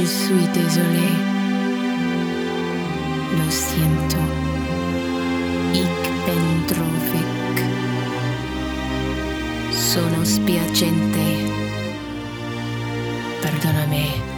je suis désolée. Lo siento. Ik ben trovic. Sono spiacente. Perdona me.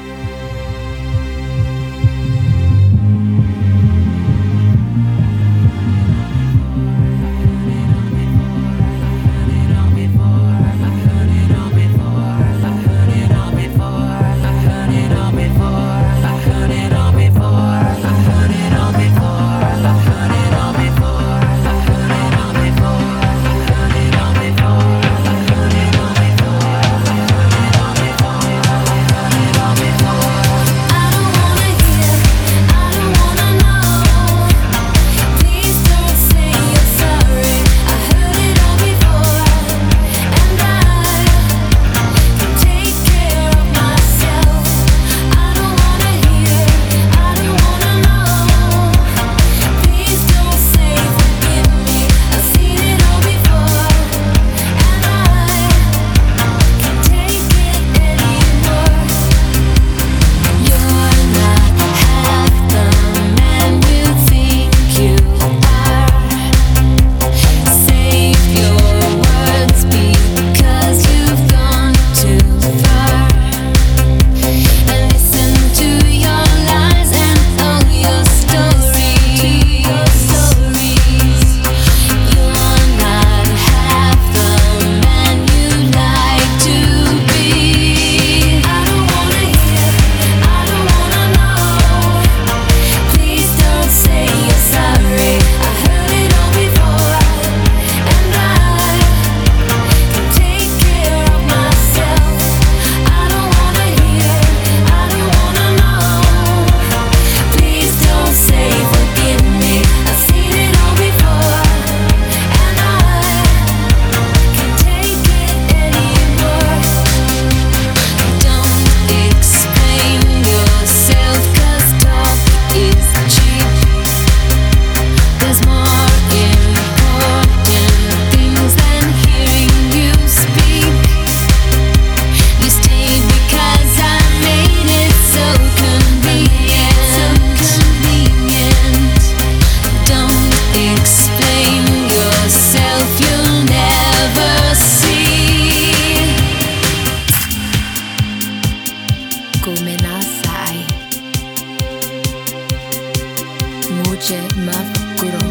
Muche Mav Guru.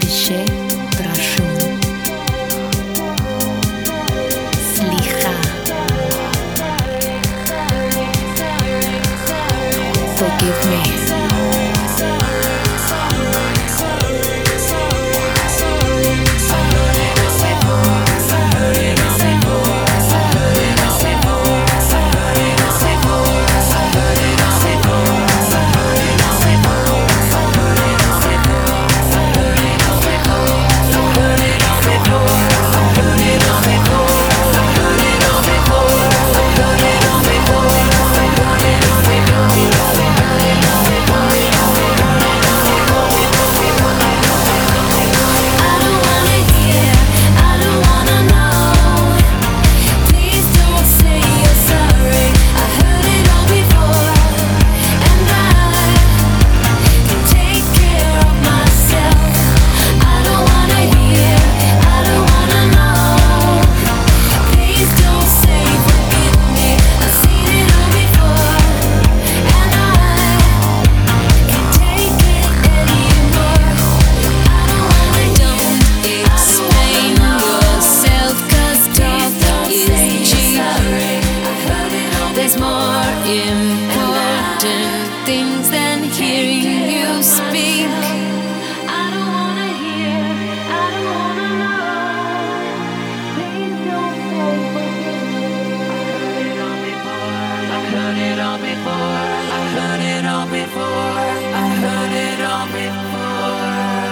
Bishay. There's more important things than hearing you speak. I don't wanna hear, I don't wanna know. Please don't say. I've heard it all before, I've heard it all before, I've heard it all before, I've heard it all before.